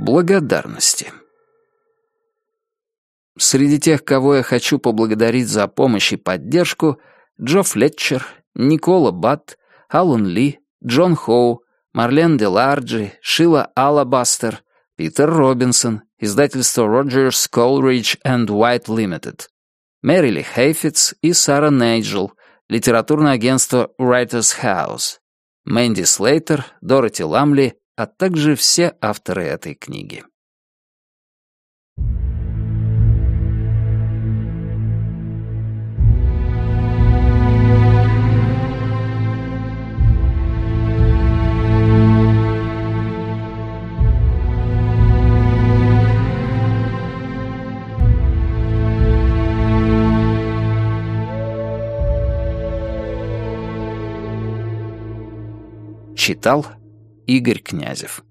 благодарности. Среди тех, кого я хочу поблагодарить за помощь и поддержку, Джо Флетчер, Никола Батт, Аллан Ли, Джон Хоу, Марлен Деларджи, Шила Алабастер, Питер Робинсон, издательство Роджерс, Колридж and White Limited, Мэрили Хейфиц и Сара Нейджел, литературное агентство Writers House, Мэнди Слейтер, Дороти Ламли, а также все авторы этой книги. Читал Игорь Князев